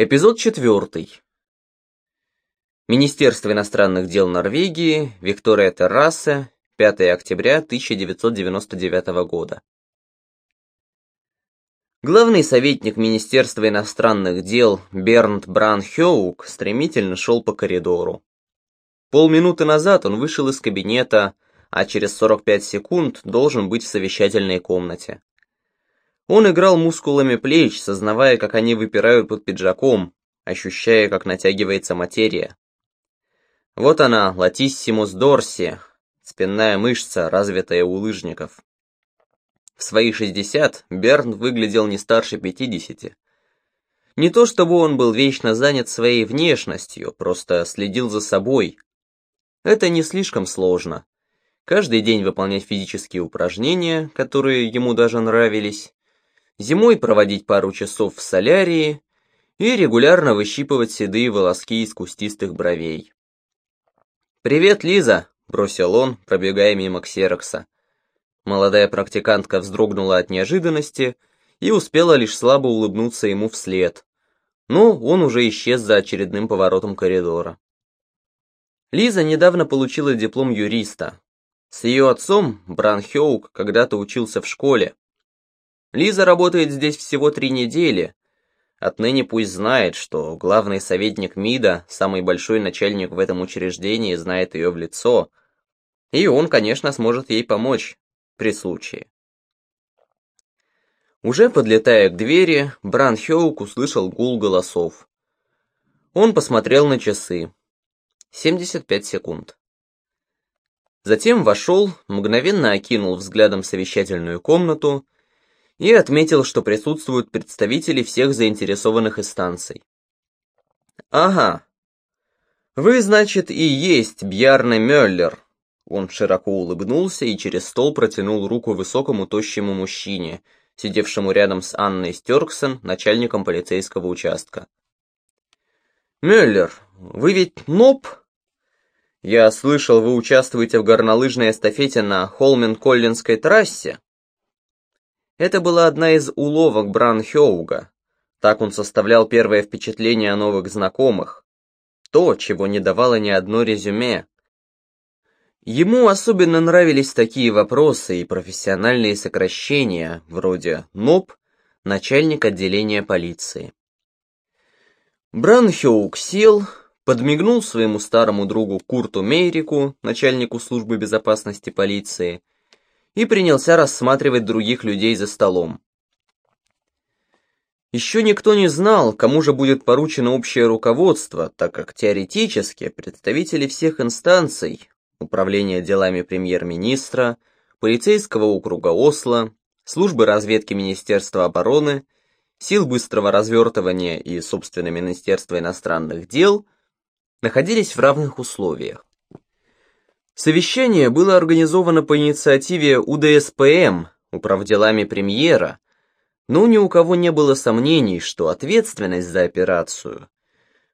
Эпизод четвертый. Министерство иностранных дел Норвегии, Виктория Терраса, 5 октября 1999 года. Главный советник Министерства иностранных дел Бернт Бранхеук стремительно шел по коридору. Полминуты назад он вышел из кабинета, а через 45 секунд должен быть в совещательной комнате. Он играл мускулами плеч, сознавая, как они выпирают под пиджаком, ощущая, как натягивается материя. Вот она, латиссимус дорси, спинная мышца, развитая у лыжников. В свои 60 Берн выглядел не старше 50. Не то чтобы он был вечно занят своей внешностью, просто следил за собой. Это не слишком сложно. Каждый день выполнять физические упражнения, которые ему даже нравились, зимой проводить пару часов в солярии и регулярно выщипывать седые волоски из кустистых бровей. «Привет, Лиза!» — бросил он, пробегая мимо ксерокса. Молодая практикантка вздрогнула от неожиданности и успела лишь слабо улыбнуться ему вслед. Но он уже исчез за очередным поворотом коридора. Лиза недавно получила диплом юриста. С ее отцом, Бран Хеук, когда-то учился в школе, Лиза работает здесь всего три недели. Отныне пусть знает, что главный советник МИДа, самый большой начальник в этом учреждении, знает ее в лицо. И он, конечно, сможет ей помочь при случае. Уже подлетая к двери, Бран Хеук услышал гул голосов. Он посмотрел на часы. 75 секунд. Затем вошел, мгновенно окинул взглядом совещательную комнату и отметил, что присутствуют представители всех заинтересованных инстанций. «Ага. Вы, значит, и есть Бьярне Мюллер». Он широко улыбнулся и через стол протянул руку высокому тощему мужчине, сидевшему рядом с Анной Стерксон, начальником полицейского участка. «Мюллер, вы ведь НОП?» «Я слышал, вы участвуете в горнолыжной эстафете на Холмен-Коллинской трассе?» Это была одна из уловок Бранхеуга. Так он составлял первое впечатление о новых знакомых. То, чего не давало ни одно резюме. Ему особенно нравились такие вопросы и профессиональные сокращения, вроде НОП, начальник отделения полиции. Бранхеуг сел, подмигнул своему старому другу Курту Мейрику, начальнику службы безопасности полиции, и принялся рассматривать других людей за столом. Еще никто не знал, кому же будет поручено общее руководство, так как теоретически представители всех инстанций, управления делами премьер-министра, полицейского округа Осло, службы разведки Министерства обороны, сил быстрого развертывания и, собственно, Министерства иностранных дел, находились в равных условиях. Совещание было организовано по инициативе УДСПМ, управделами премьера, но ни у кого не было сомнений, что ответственность за операцию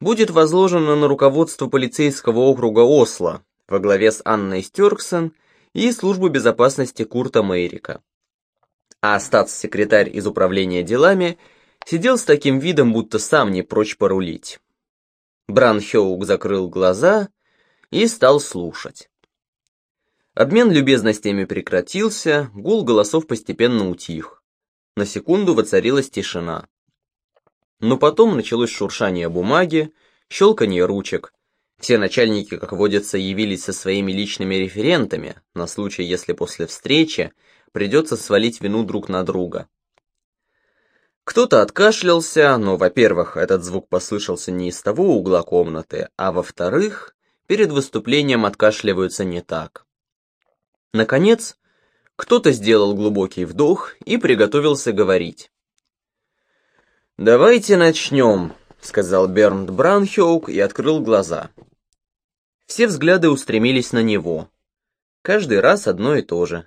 будет возложена на руководство полицейского округа Осло во главе с Анной Стерксон и службу безопасности Курта Мейрика. А статс-секретарь из управления делами сидел с таким видом, будто сам не прочь порулить. Бран Хеук закрыл глаза и стал слушать. Обмен любезностями прекратился, гул голосов постепенно утих. На секунду воцарилась тишина. Но потом началось шуршание бумаги, щелканье ручек. Все начальники, как водится, явились со своими личными референтами, на случай, если после встречи придется свалить вину друг на друга. Кто-то откашлялся, но, во-первых, этот звук послышался не из того угла комнаты, а во-вторых, перед выступлением откашливаются не так. Наконец, кто-то сделал глубокий вдох и приготовился говорить. «Давайте начнем», — сказал Бернт Браунхеук и открыл глаза. Все взгляды устремились на него. Каждый раз одно и то же.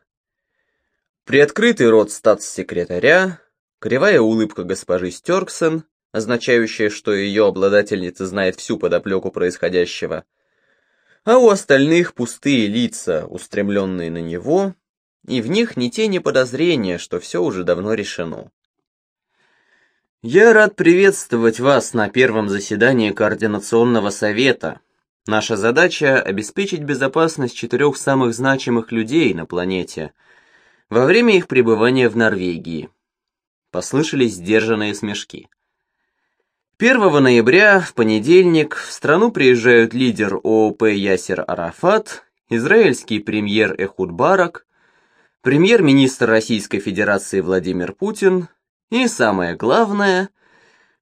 Приоткрытый рот статс-секретаря, кривая улыбка госпожи Стерксон, означающая, что ее обладательница знает всю подоплеку происходящего — а у остальных пустые лица, устремленные на него, и в них ни тени подозрения, что все уже давно решено. Я рад приветствовать вас на первом заседании Координационного совета. Наша задача – обеспечить безопасность четырех самых значимых людей на планете во время их пребывания в Норвегии. Послышались сдержанные смешки. 1 ноября, в понедельник, в страну приезжают лидер ООП Ясер Арафат, израильский премьер Эхуд Барак, премьер-министр Российской Федерации Владимир Путин и, самое главное,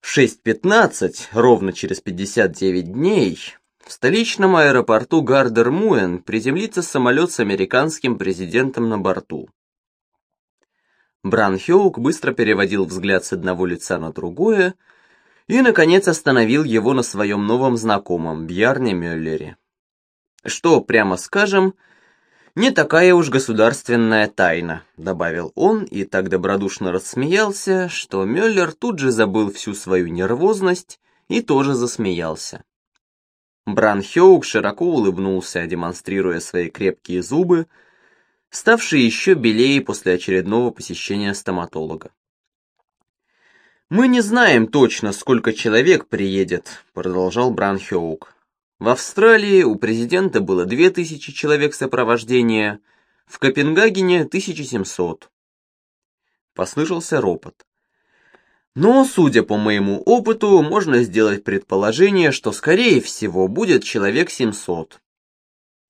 в 6.15, ровно через 59 дней, в столичном аэропорту Гардер-Муэн приземлится самолет с американским президентом на борту. Бран Хеук быстро переводил взгляд с одного лица на другое, и, наконец, остановил его на своем новом знакомом, Бьярне Мюллере. Что, прямо скажем, не такая уж государственная тайна, добавил он и так добродушно рассмеялся, что Мюллер тут же забыл всю свою нервозность и тоже засмеялся. Бран Хеук широко улыбнулся, демонстрируя свои крепкие зубы, ставшие еще белее после очередного посещения стоматолога. «Мы не знаем точно, сколько человек приедет», — продолжал Бранхеук. «В Австралии у президента было 2000 человек сопровождения, в Копенгагене 1700». Послышался ропот. Но, судя по моему опыту, можно сделать предположение, что, скорее всего, будет человек 700.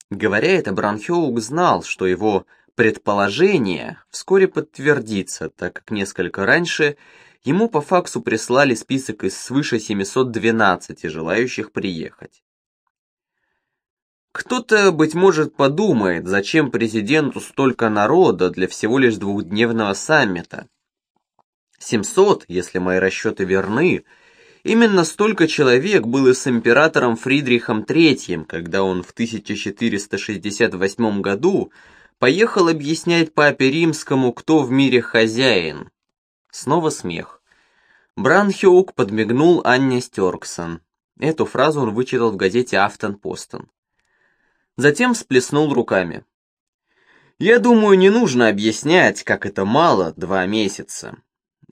Говоря это, Бранхеук знал, что его предположение вскоре подтвердится, так как несколько раньше ему по факсу прислали список из свыше 712 желающих приехать. Кто-то, быть может, подумает, зачем президенту столько народа для всего лишь двухдневного саммита. 700, если мои расчеты верны, именно столько человек было с императором Фридрихом III, когда он в 1468 году поехал объяснять папе римскому, кто в мире хозяин. Снова смех. Бранхиук подмигнул Анне Стерксон. Эту фразу он вычитал в газете «Афтон Постон». Затем всплеснул руками. «Я думаю, не нужно объяснять, как это мало, два месяца.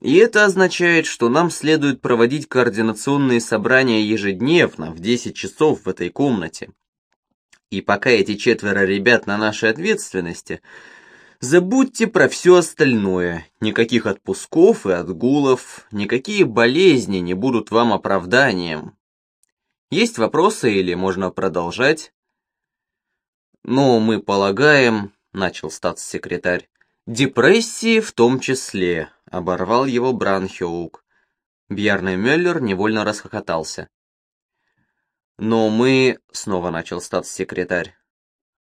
И это означает, что нам следует проводить координационные собрания ежедневно в 10 часов в этой комнате. И пока эти четверо ребят на нашей ответственности – Забудьте про все остальное. Никаких отпусков и отгулов, никакие болезни не будут вам оправданием. Есть вопросы или можно продолжать? Но мы полагаем, начал статс-секретарь, депрессии в том числе, оборвал его Бранхеук. Бьярный Мюллер невольно расхохотался. «Но мы...» — снова начал статс-секретарь.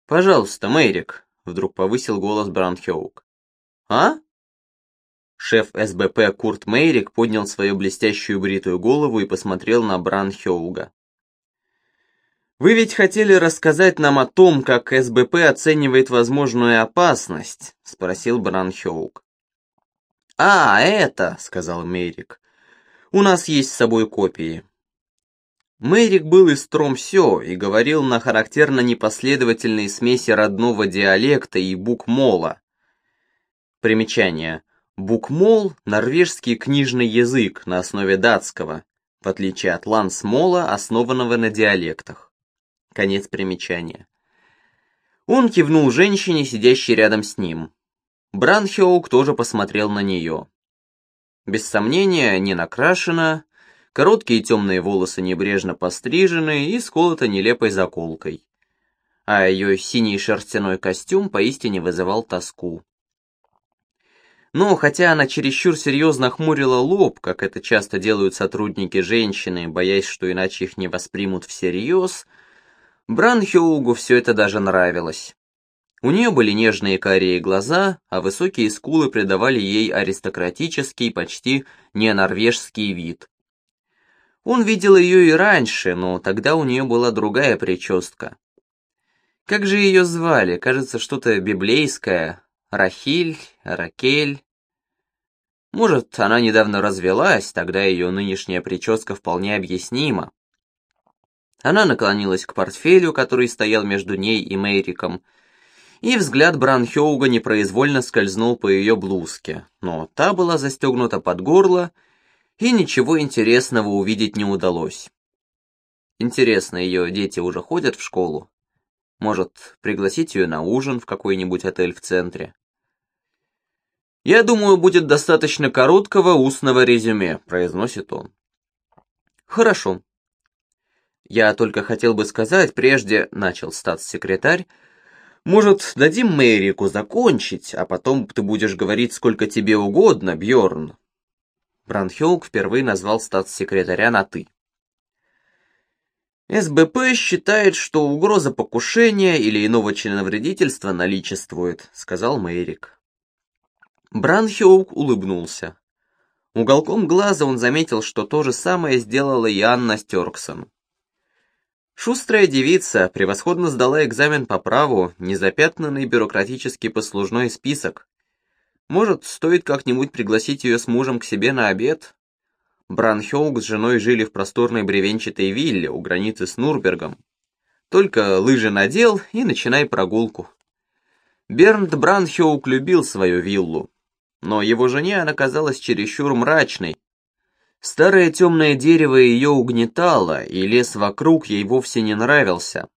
«Пожалуйста, Мэрик, Вдруг повысил голос Бранхеук. «А?» Шеф СБП Курт Мейрик поднял свою блестящую бритую голову и посмотрел на Бранхеуга. «Вы ведь хотели рассказать нам о том, как СБП оценивает возможную опасность?» — спросил Бранхеуг. «А, это!» — сказал Мейрик. «У нас есть с собой копии. Мэрик был из Тромсё и говорил на характерно непоследовательной смеси родного диалекта и букмола. Примечание. Букмол – норвежский книжный язык на основе датского, в отличие от лансмола, основанного на диалектах. Конец примечания. Он кивнул женщине, сидящей рядом с ним. Бранхеук тоже посмотрел на нее. Без сомнения, не накрашена, Короткие темные волосы небрежно пострижены и сколоты нелепой заколкой. А ее синий шерстяной костюм поистине вызывал тоску. Но хотя она чересчур серьезно хмурила лоб, как это часто делают сотрудники женщины, боясь, что иначе их не воспримут всерьез, Бранхеугу все это даже нравилось. У нее были нежные карие глаза, а высокие скулы придавали ей аристократический, почти не норвежский вид. Он видел ее и раньше, но тогда у нее была другая прическа. Как же ее звали? Кажется, что-то библейское. Рахиль, Ракель. Может, она недавно развелась, тогда ее нынешняя прическа вполне объяснима. Она наклонилась к портфелю, который стоял между ней и Мейриком, и взгляд Бранхеуга непроизвольно скользнул по ее блузке, но та была застегнута под горло, и ничего интересного увидеть не удалось. Интересно, ее дети уже ходят в школу? Может, пригласить ее на ужин в какой-нибудь отель в центре? «Я думаю, будет достаточно короткого устного резюме», — произносит он. «Хорошо. Я только хотел бы сказать, прежде начал статс-секретарь, может, дадим Мэрику закончить, а потом ты будешь говорить сколько тебе угодно, Бьорн. Бранхеук впервые назвал статс-секретаря на «ты». СБП считает, что угроза покушения или иного членовредительства наличествует, сказал Мэрик. Бранхеук улыбнулся. Уголком глаза он заметил, что то же самое сделала и Анна Стерксон. Шустрая девица превосходно сдала экзамен по праву, незапятнанный бюрократический послужной список. Может, стоит как-нибудь пригласить ее с мужем к себе на обед? Бранхеуг с женой жили в просторной бревенчатой вилле у границы с Нурбергом. Только лыжи надел и начинай прогулку. Бернт Бранхеук любил свою виллу, но его жене она казалась чересчур мрачной. Старое темное дерево ее угнетало, и лес вокруг ей вовсе не нравился.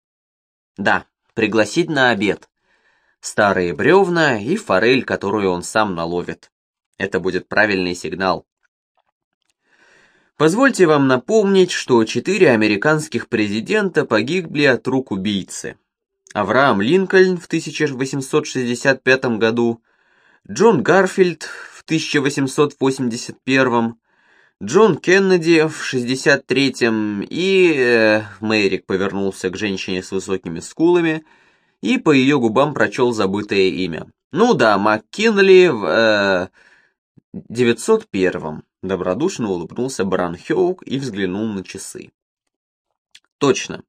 Да, пригласить на обед. Старые бревна и форель, которую он сам наловит. Это будет правильный сигнал. Позвольте вам напомнить, что четыре американских президента погибли от рук убийцы. Авраам Линкольн в 1865 году, Джон Гарфилд в 1881, Джон Кеннеди в 63-м и... Э, Мэрик повернулся к женщине с высокими скулами и по ее губам прочел забытое имя. Ну да, МакКинли в... Э, 901-м. Добродушно улыбнулся Бранхеук и взглянул на часы. Точно.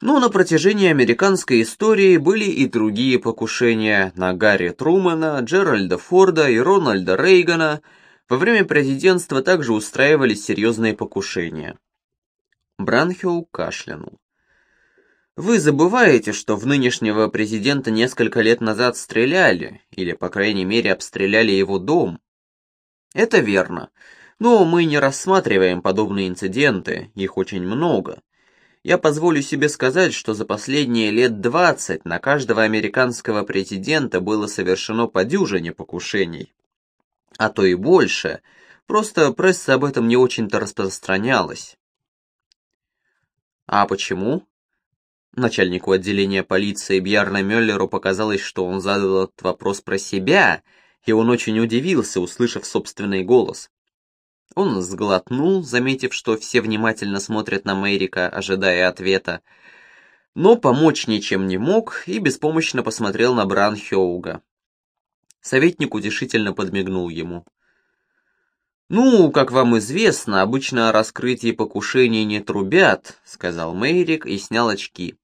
Но на протяжении американской истории были и другие покушения на Гарри Трумэна, Джеральда Форда и Рональда Рейгана. Во время президентства также устраивались серьезные покушения. Бранхеу кашлянул. Вы забываете, что в нынешнего президента несколько лет назад стреляли, или, по крайней мере, обстреляли его дом. Это верно, но мы не рассматриваем подобные инциденты, их очень много. Я позволю себе сказать, что за последние лет 20 на каждого американского президента было совершено по дюжине покушений. А то и больше, просто пресса об этом не очень-то распространялась. А почему? Начальнику отделения полиции Бьярна Мюллеру показалось, что он задал этот вопрос про себя, и он очень удивился, услышав собственный голос. Он сглотнул, заметив, что все внимательно смотрят на Мэрика, ожидая ответа, но помочь ничем не мог и беспомощно посмотрел на Бран Хёуга. Советник утешительно подмигнул ему. «Ну, как вам известно, обычно о раскрытии покушений не трубят», — сказал Мейрик и снял очки.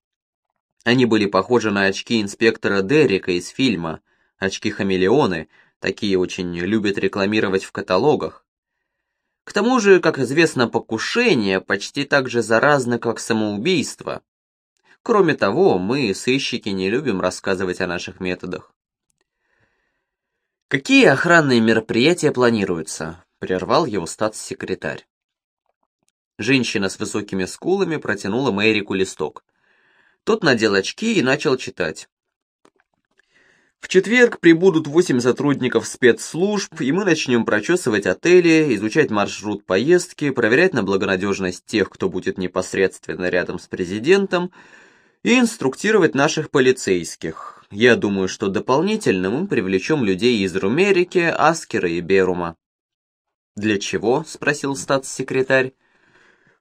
Они были похожи на очки инспектора Деррика из фильма, очки-хамелеоны, такие очень любят рекламировать в каталогах. К тому же, как известно, покушение почти так же заразно, как самоубийство. Кроме того, мы, сыщики, не любим рассказывать о наших методах. «Какие охранные мероприятия планируются?» — прервал его статс-секретарь. Женщина с высокими скулами протянула Мэрику листок. Тот надел очки и начал читать. В четверг прибудут восемь сотрудников спецслужб, и мы начнем прочесывать отели, изучать маршрут поездки, проверять на благонадежность тех, кто будет непосредственно рядом с президентом, и инструктировать наших полицейских. Я думаю, что дополнительно мы привлечем людей из Румерики, Аскера и Берума. «Для чего?» — спросил статс-секретарь.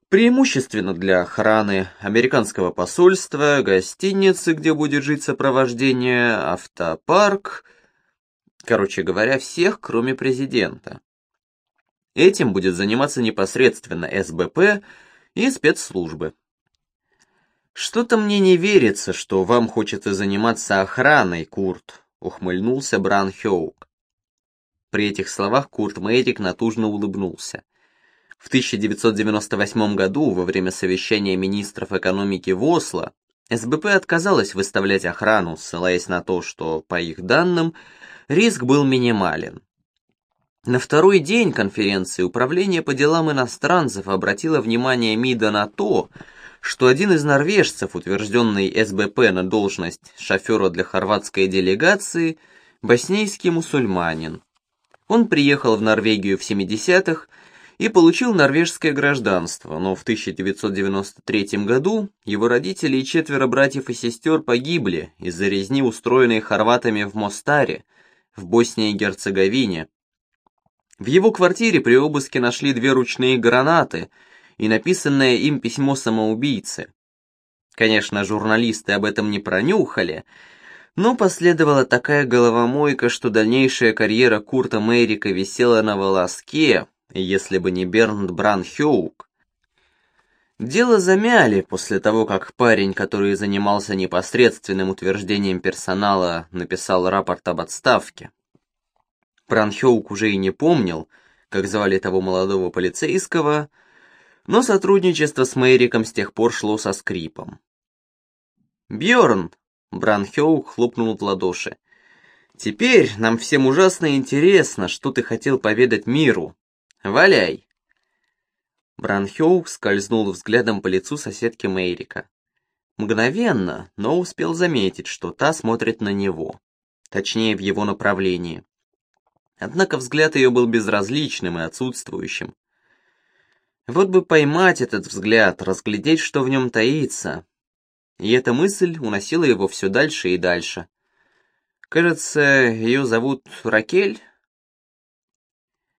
Преимущественно для охраны американского посольства, гостиницы, где будет жить сопровождение, автопарк, короче говоря, всех, кроме президента. Этим будет заниматься непосредственно СБП и спецслужбы. «Что-то мне не верится, что вам хочется заниматься охраной, Курт», — ухмыльнулся Бран Хёук. При этих словах Курт Мейрик натужно улыбнулся. В 1998 году, во время совещания министров экономики в Осло, СБП отказалась выставлять охрану, ссылаясь на то, что, по их данным, риск был минимален. На второй день конференции Управление по делам иностранцев обратило внимание МИДа на то, что один из норвежцев, утвержденный СБП на должность шофера для хорватской делегации, боснийский мусульманин. Он приехал в Норвегию в 70-х и получил норвежское гражданство, но в 1993 году его родители и четверо братьев и сестер погибли из-за резни, устроенной хорватами в Мостаре, в Боснии и Герцеговине. В его квартире при обыске нашли две ручные гранаты и написанное им письмо самоубийцы. Конечно, журналисты об этом не пронюхали, но последовала такая головомойка, что дальнейшая карьера Курта Мейрика висела на волоске, если бы не Бернт Бранхеук. Дело замяли после того, как парень, который занимался непосредственным утверждением персонала, написал рапорт об отставке. Бранхеук уже и не помнил, как звали того молодого полицейского, но сотрудничество с Мэриком с тех пор шло со скрипом. Бьорн, Бранхеук хлопнул в ладоши. «Теперь нам всем ужасно интересно, что ты хотел поведать миру. Валяй!» Бранхеук скользнул взглядом по лицу соседки Мейрика. Мгновенно, но успел заметить, что та смотрит на него. Точнее, в его направлении. Однако взгляд ее был безразличным и отсутствующим. Вот бы поймать этот взгляд, разглядеть, что в нем таится. И эта мысль уносила его все дальше и дальше. Кажется, ее зовут Ракель,